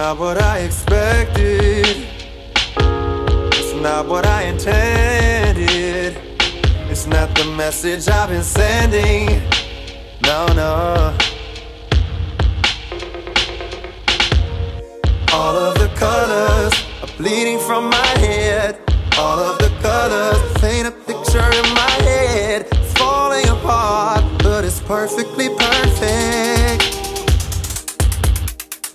not what I expected. It's not what I intended. It's not the message I've been sending. No, no. All of the colors are bleeding from my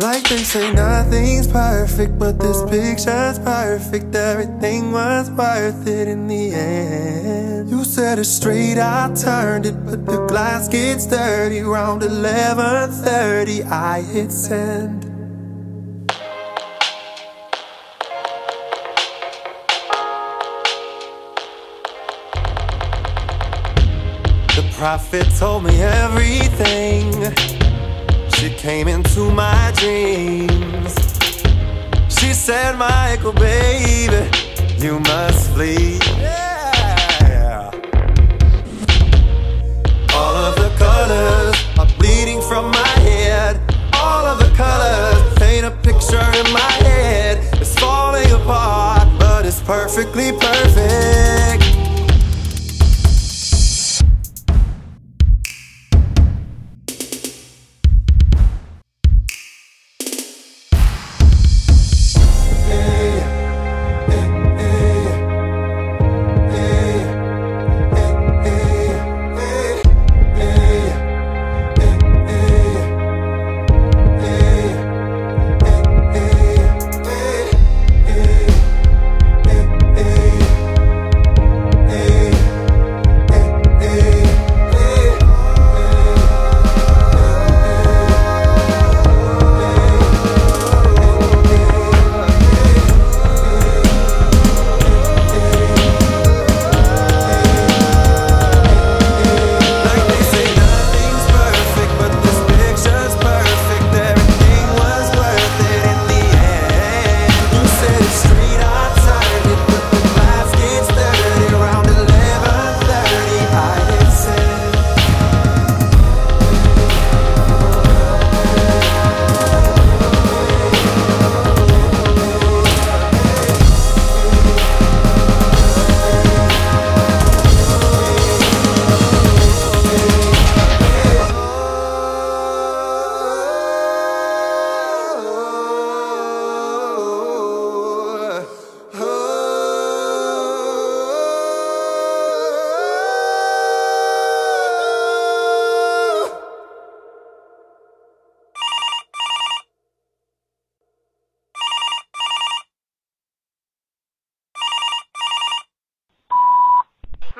Like they say, nothing's perfect, but this picture's perfect. Everything was worth it in the end. You said it straight, I turned it, but the glass gets dirty. Round 11:30, I hit send. The prophet told me everything. Came into my dreams. She said, Michael, baby, you must flee. Yeah. All of the colors are bleeding from my head. All of the colors paint a picture in my head. It's falling apart, but it's perfectly perfect.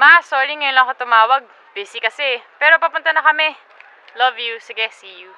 Ma, sorry ngayon lang ako tumawag. Busy kasi. Pero papunta na kami. Love you. Sige, see you.